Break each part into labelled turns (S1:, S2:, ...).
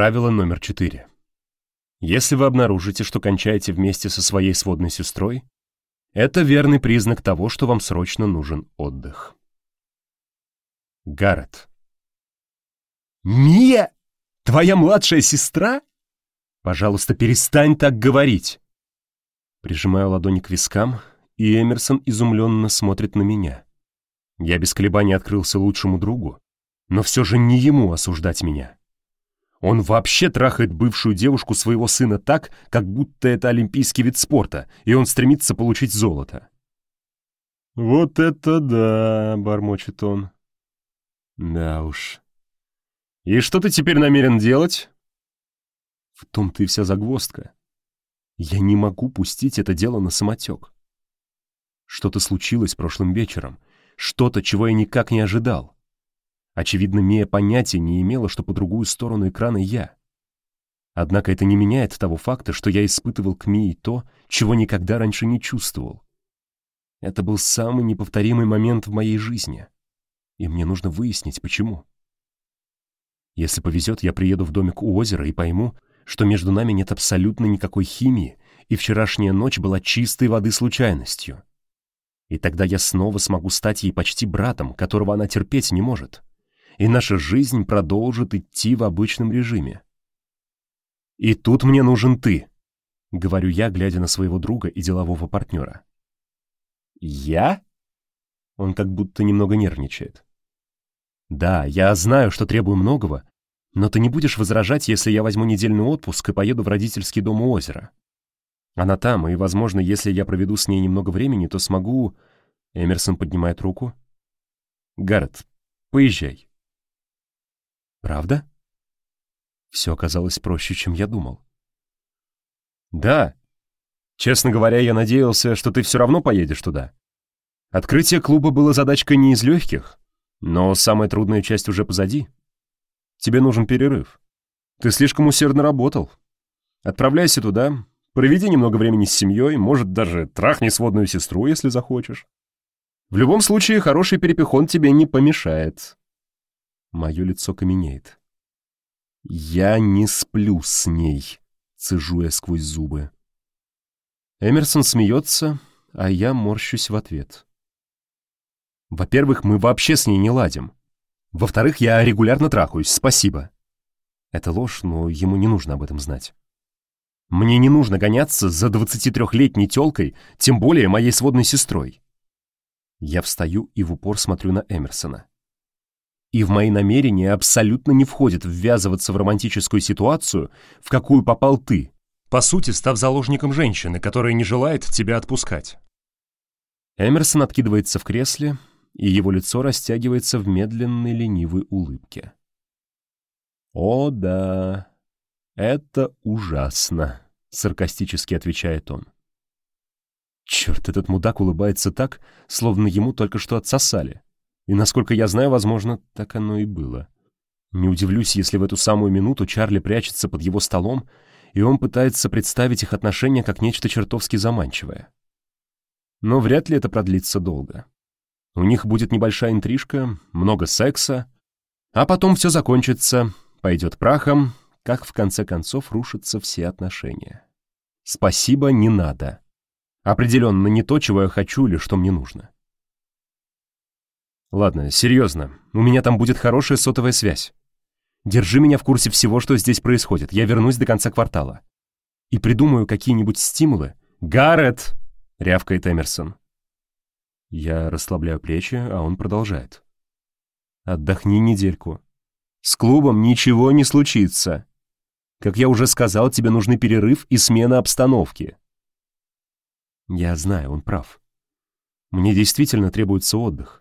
S1: Правило номер четыре. Если вы обнаружите, что кончаете вместе со своей сводной сестрой, это верный признак того, что вам срочно нужен отдых. Гаррет. «Мия? Твоя младшая сестра? Пожалуйста, перестань так говорить!» Прижимаю ладони к вискам, и Эмерсон изумленно смотрит на меня. Я без колебаний открылся лучшему другу, но все же не ему осуждать меня. Он вообще трахает бывшую девушку своего сына так, как будто это олимпийский вид спорта, и он стремится получить золото. «Вот это да!» — бормочет он. «Да уж. И что ты теперь намерен делать?» В том-то и вся загвоздка. Я не могу пустить это дело на самотек. Что-то случилось прошлым вечером, что-то, чего я никак не ожидал. Очевидно, Мия понятия не имела, что по другую сторону экрана я. Однако это не меняет того факта, что я испытывал к Мии то, чего никогда раньше не чувствовал. Это был самый неповторимый момент в моей жизни, и мне нужно выяснить, почему. Если повезет, я приеду в домик у озера и пойму, что между нами нет абсолютно никакой химии, и вчерашняя ночь была чистой воды случайностью. И тогда я снова смогу стать ей почти братом, которого она терпеть не может и наша жизнь продолжит идти в обычном режиме. «И тут мне нужен ты», — говорю я, глядя на своего друга и делового партнера. «Я?» Он как будто немного нервничает. «Да, я знаю, что требую многого, но ты не будешь возражать, если я возьму недельный отпуск и поеду в родительский дом у озера. Она там, и, возможно, если я проведу с ней немного времени, то смогу...» Эмерсон поднимает руку. «Гаррет, поезжай. Правда? Все оказалось проще, чем я думал. Да. Честно говоря, я надеялся, что ты все равно поедешь туда. Открытие клуба было задачкой не из легких, но самая трудная часть уже позади. Тебе нужен перерыв. Ты слишком усердно работал. Отправляйся туда, проведи немного времени с семьей, может, даже трахни сводную сестру, если захочешь. В любом случае, хороший перепихон тебе не помешает. Мое лицо каменеет. «Я не сплю с ней», — цежу я сквозь зубы. Эмерсон смеется, а я морщусь в ответ. Во-первых, мы вообще с ней не ладим. Во-вторых, я регулярно трахаюсь, спасибо. Это ложь, но ему не нужно об этом знать. Мне не нужно гоняться за 23-летней тёлкой, тем более моей сводной сестрой. Я встаю и в упор смотрю на Эмерсона и в мои намерения абсолютно не входит ввязываться в романтическую ситуацию, в какую попал ты, по сути, став заложником женщины, которая не желает тебя отпускать. Эмерсон откидывается в кресле, и его лицо растягивается в медленной ленивой улыбке. «О, да, это ужасно», — саркастически отвечает он. Черт, этот мудак улыбается так, словно ему только что отсосали. И, насколько я знаю, возможно, так оно и было. Не удивлюсь, если в эту самую минуту Чарли прячется под его столом, и он пытается представить их отношения как нечто чертовски заманчивое. Но вряд ли это продлится долго. У них будет небольшая интрижка, много секса, а потом все закончится, пойдет прахом, как в конце концов рушатся все отношения. Спасибо, не надо. Определенно не то, чего я хочу или что мне нужно. Ладно, серьезно, у меня там будет хорошая сотовая связь. Держи меня в курсе всего, что здесь происходит. Я вернусь до конца квартала. И придумаю какие-нибудь стимулы. «Гаррет!» — рявкает Эмерсон. Я расслабляю плечи, а он продолжает. «Отдохни недельку. С клубом ничего не случится. Как я уже сказал, тебе нужны перерыв и смена обстановки». Я знаю, он прав. Мне действительно требуется отдых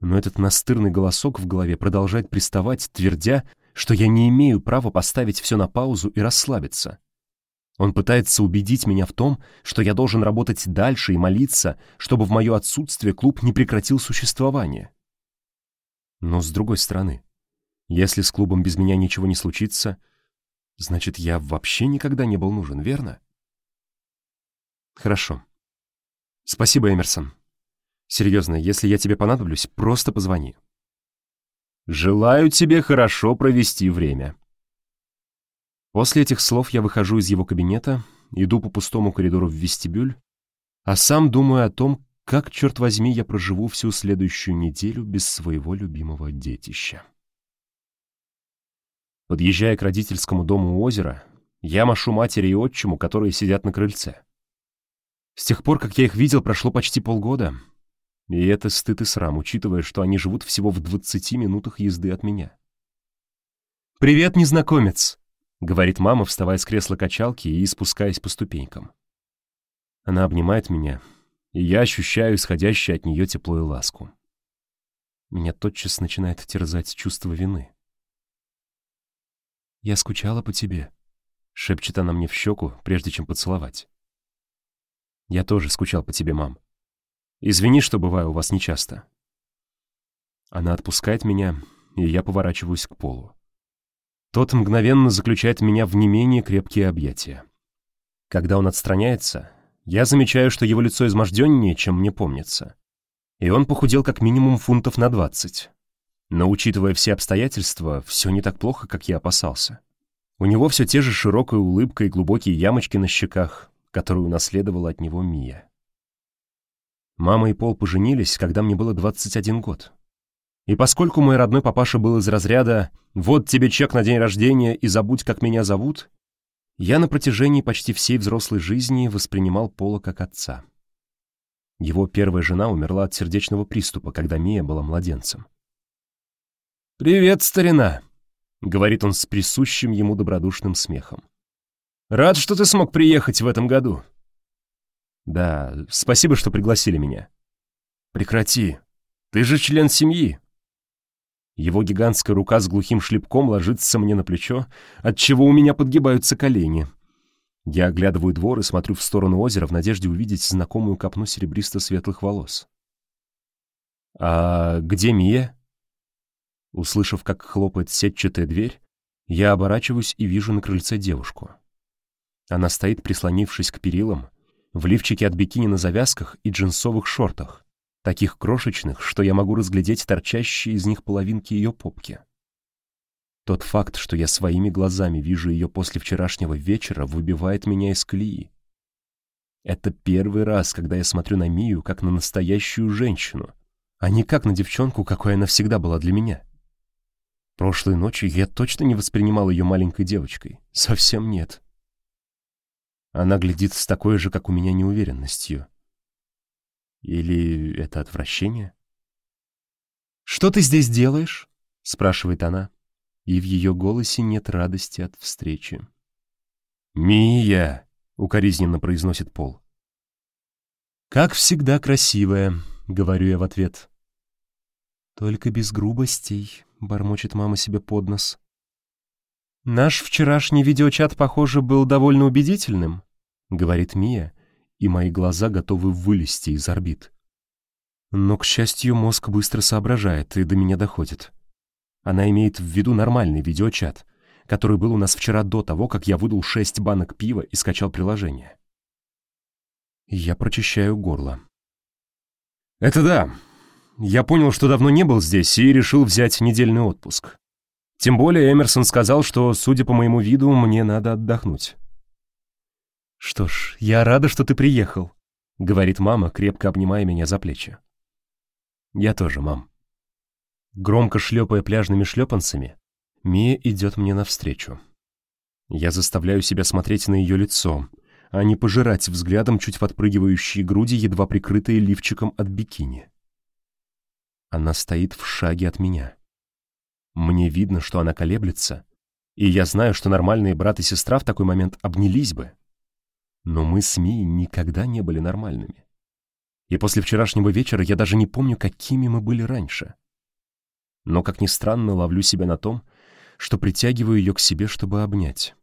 S1: но этот настырный голосок в голове продолжает приставать, твердя, что я не имею права поставить все на паузу и расслабиться. Он пытается убедить меня в том, что я должен работать дальше и молиться, чтобы в мое отсутствие клуб не прекратил существование. Но с другой стороны, если с клубом без меня ничего не случится, значит, я вообще никогда не был нужен, верно? Хорошо. Спасибо, Эмерсон. Серьезно, если я тебе понадоблюсь, просто позвони. Желаю тебе хорошо провести время. После этих слов я выхожу из его кабинета, иду по пустому коридору в вестибюль, а сам думаю о том, как, черт возьми, я проживу всю следующую неделю без своего любимого детища. Подъезжая к родительскому дому у озера, я машу матери и отчиму, которые сидят на крыльце. С тех пор, как я их видел, прошло почти полгода. И это стыд и срам, учитывая, что они живут всего в 20 минутах езды от меня. «Привет, незнакомец!» — говорит мама, вставая с кресла качалки и спускаясь по ступенькам. Она обнимает меня, и я ощущаю исходящее от нее тепло и ласку. Меня тотчас начинает терзать чувство вины. «Я скучала по тебе», — шепчет она мне в щеку, прежде чем поцеловать. Я тоже скучал по тебе, мам. Извини, что бываю у вас нечасто. Она отпускает меня, и я поворачиваюсь к полу. Тот мгновенно заключает меня в не менее крепкие объятия. Когда он отстраняется, я замечаю, что его лицо изможденнее, чем мне помнится. И он похудел как минимум фунтов на двадцать. Но, учитывая все обстоятельства, все не так плохо, как я опасался. У него все те же широкая улыбка и глубокие ямочки на щеках, которую унаследовала от него Мия. Мама и Пол поженились, когда мне было 21 год. И поскольку мой родной папаша был из разряда «вот тебе чек на день рождения и забудь, как меня зовут», я на протяжении почти всей взрослой жизни воспринимал Пола как отца. Его первая жена умерла от сердечного приступа, когда Мия была младенцем. «Привет, старина!» — говорит он с присущим ему добродушным смехом. Рад, что ты смог приехать в этом году. Да, спасибо, что пригласили меня. Прекрати. Ты же член семьи. Его гигантская рука с глухим шлепком ложится мне на плечо, отчего у меня подгибаются колени. Я оглядываю двор и смотрю в сторону озера в надежде увидеть знакомую копну серебристо-светлых волос. «А где Мия?» Услышав, как хлопает сетчатая дверь, я оборачиваюсь и вижу на крыльце девушку. Она стоит, прислонившись к перилам, в лифчике от бикини на завязках и джинсовых шортах, таких крошечных, что я могу разглядеть торчащие из них половинки ее попки. Тот факт, что я своими глазами вижу ее после вчерашнего вечера, выбивает меня из колеи. Это первый раз, когда я смотрю на Мию как на настоящую женщину, а не как на девчонку, какой она всегда была для меня. Прошлой ночью я точно не воспринимал ее маленькой девочкой. Совсем нет. Она глядит с такой же, как у меня, неуверенностью. Или это отвращение? «Что ты здесь делаешь?» — спрашивает она, и в ее голосе нет радости от встречи. «Мия!» — укоризненно произносит Пол. «Как всегда красивая», — говорю я в ответ. «Только без грубостей», — бормочет мама себе под нос. «Наш вчерашний видеочат, похоже, был довольно убедительным. — говорит Мия, и мои глаза готовы вылезти из орбит. Но, к счастью, мозг быстро соображает и до меня доходит. Она имеет в виду нормальный видеочат, который был у нас вчера до того, как я выдал шесть банок пива и скачал приложение. Я прочищаю горло. «Это да. Я понял, что давно не был здесь и решил взять недельный отпуск. Тем более Эмерсон сказал, что, судя по моему виду, мне надо отдохнуть. «Что ж, я рада, что ты приехал», — говорит мама, крепко обнимая меня за плечи. «Я тоже, мам». Громко шлепая пляжными шлепанцами, Мия идет мне навстречу. Я заставляю себя смотреть на ее лицо, а не пожирать взглядом чуть подпрыгивающие груди, едва прикрытые лифчиком от бикини. Она стоит в шаге от меня. Мне видно, что она колеблется, и я знаю, что нормальные брат и сестра в такой момент обнялись бы. Но мы с Мией никогда не были нормальными. И после вчерашнего вечера я даже не помню, какими мы были раньше. Но, как ни странно, ловлю себя на том, что притягиваю ее к себе, чтобы обнять.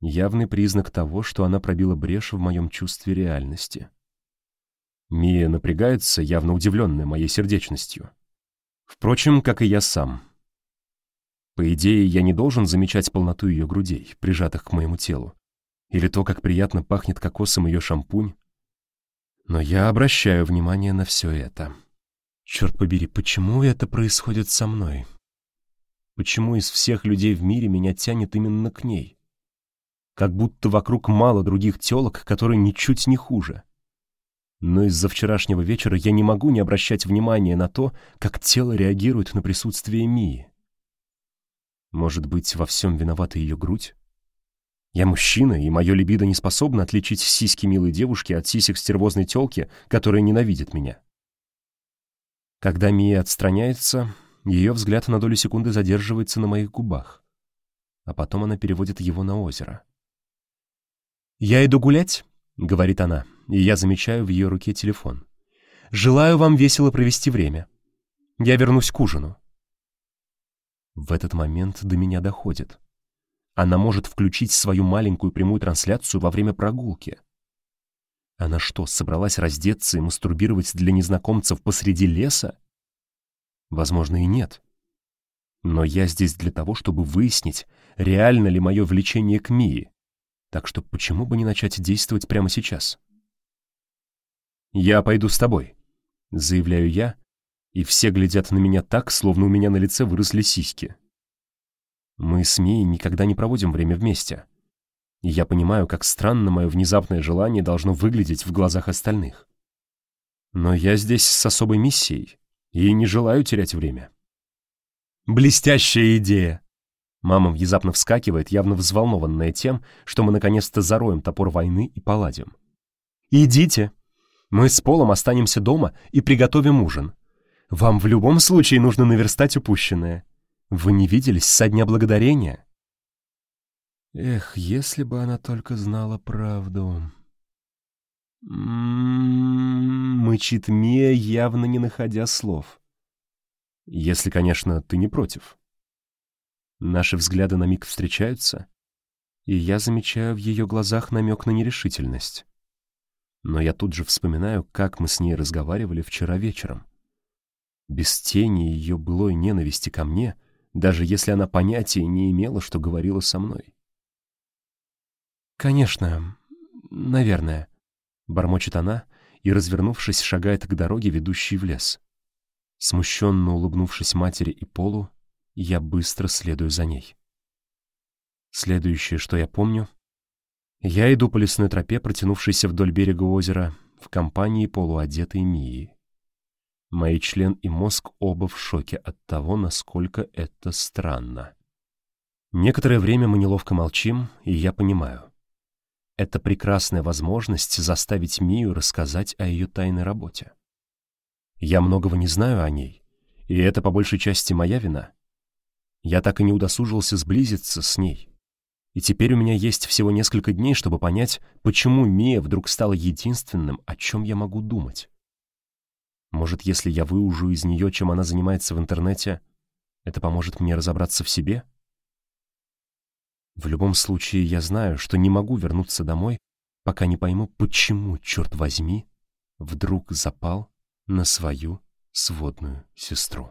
S1: Явный признак того, что она пробила брешь в моем чувстве реальности. Мия напрягается, явно удивленная моей сердечностью. Впрочем, как и я сам. По идее, я не должен замечать полноту ее грудей, прижатых к моему телу, или то, как приятно пахнет кокосом ее шампунь. Но я обращаю внимание на все это. Черт побери, почему это происходит со мной? Почему из всех людей в мире меня тянет именно к ней? Как будто вокруг мало других телок, которые ничуть не хуже. Но из-за вчерашнего вечера я не могу не обращать внимания на то, как тело реагирует на присутствие Мии. Может быть, во всем виновата ее грудь? Я мужчина, и мое либидо не способно отличить сиськи милой девушки от сисек стервозной телки, которая ненавидит меня. Когда Мия отстраняется, ее взгляд на долю секунды задерживается на моих губах, а потом она переводит его на озеро. «Я иду гулять», — говорит она, и я замечаю в ее руке телефон. «Желаю вам весело провести время. Я вернусь к ужину». В этот момент до меня доходит. Она может включить свою маленькую прямую трансляцию во время прогулки. Она что, собралась раздеться и мастурбировать для незнакомцев посреди леса? Возможно, и нет. Но я здесь для того, чтобы выяснить, реально ли мое влечение к Мии. Так что почему бы не начать действовать прямо сейчас? «Я пойду с тобой», — заявляю я, и все глядят на меня так, словно у меня на лице выросли сиськи. Мы с Мией никогда не проводим время вместе. И я понимаю, как странно мое внезапное желание должно выглядеть в глазах остальных. Но я здесь с особой миссией и не желаю терять время. Блестящая идея! Мама внезапно вскакивает, явно взволнованная тем, что мы наконец-то зароем топор войны и поладим. «Идите. Мы с Полом останемся дома и приготовим ужин. Вам в любом случае нужно наверстать упущенное. Вы не виделись со дня благодарения?» Эх, если бы она только знала правду. «М-м-м», мычит Мия, явно не находя слов. Если, конечно, ты не против. Наши взгляды на миг встречаются, и я замечаю в ее глазах намек на нерешительность. Но я тут же вспоминаю, как мы с ней разговаривали вчера вечером. Без тени ее былой ненависти ко мне, даже если она понятия не имела, что говорила со мной. «Конечно, наверное», — бормочет она и, развернувшись, шагает к дороге, ведущей в лес. Смущенно улыбнувшись матери и Полу, я быстро следую за ней. Следующее, что я помню, я иду по лесной тропе, протянувшейся вдоль берега озера, в компании полуодетой Мии. Мои член и мозг оба в шоке от того, насколько это странно. Некоторое время мы неловко молчим, и я понимаю. Это прекрасная возможность заставить Мию рассказать о ее тайной работе. Я многого не знаю о ней, и это по большей части моя вина. Я так и не удосужился сблизиться с ней. И теперь у меня есть всего несколько дней, чтобы понять, почему Мия вдруг стала единственным, о чем я могу думать. Может, если я выужу из нее, чем она занимается в интернете, это поможет мне разобраться в себе? — в любом случае, я знаю, что не могу вернуться домой, пока не пойму, почему, черт возьми, вдруг запал на свою сводную сестру.